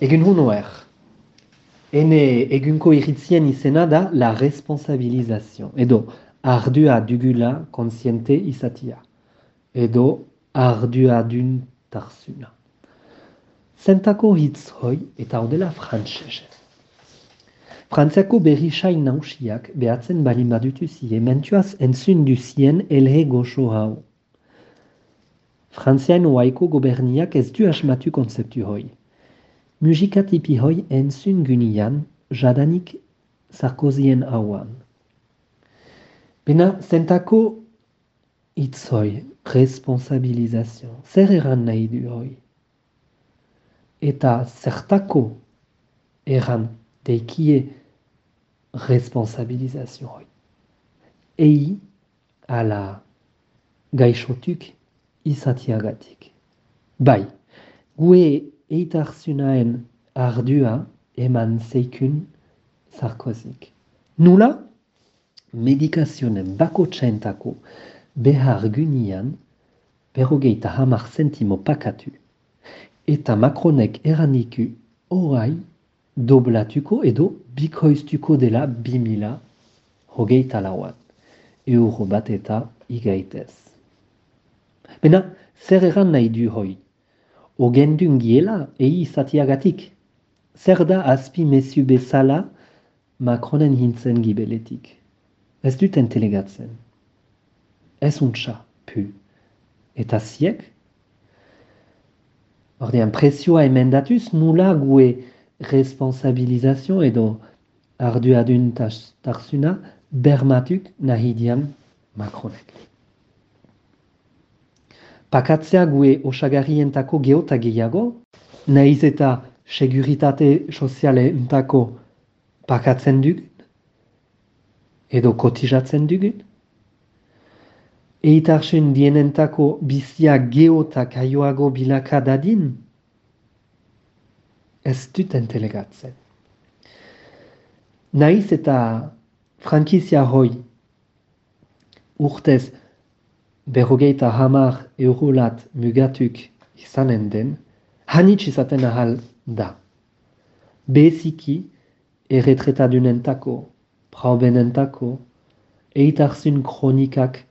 Egun hunoer. Ene egunko iritzien izena da la responsabilizazio. Edo ardua dugula konsiente izatia. Edo ardua dun tarzuna. Zentako hitz hoi eta odela frantzese. Frantziako berri sain nausiak behatzen balin badutu zie, mentuaz entzun duzien elhe goxo hau. Frantzian oaiko goberniak ez du asmatu konzeptu hoi. Musika tipi hoi entzun gunian, jadanik Sarkozien hauan. Bena, zentako hitz hoi, responsabilizazio, zer eran nahi du hoi? Eta zertako eran deikie responsabilizazio hoi? Ei ala gaixotuk izatiagatik. Bai, eitarzunaen ardua eman zeikun Sarkozik. Nula, medikazionen bako txentako behar gunian berrogeita hamar zentimo pakatu eta Macronek eraniku orai doblatuko edo bikoiztuko dela bimila hogeita lauan. Euro bat eta igaitez. Bena, zer eran nahi du hoi? Ogendun giela ei zatiagatik. Zer da azpi mesu bezala Macronen hintzen gibeletik? Ez dut entelegatzen. Ez untsa, pu. Eta ziek? Ordean, presioa emendatuz nula gue responsabilizazio edo ardua dun tarzuna bermatuk nahi dian Macronek? Pakatzea gue osagarientako geota gehiago, nahiz eta seguritate soziale entako pakatzen dugun, edo kotizatzen dugun, eitarsen dienentako bizia geota kaioago bilaka dadin, ez dut entelegatzen. Naiz eta frankizia hoi. Urtez berrogeita hamar eurolat mugatuk izanen den, hanitz izaten ahal da. Beziki erretretadunentako, praubenentako, eitarzun kronikak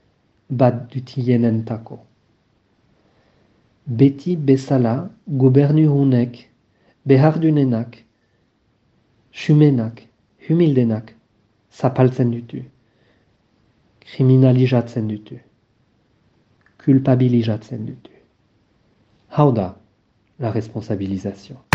bat dutienentako. Beti bezala gobernuhunek, behardunenak, xumenak, humildenak, zapaltzen dutu, kriminalizatzen dutu, kulpabilizatzen dutu. Hau da, la responsabilizazio.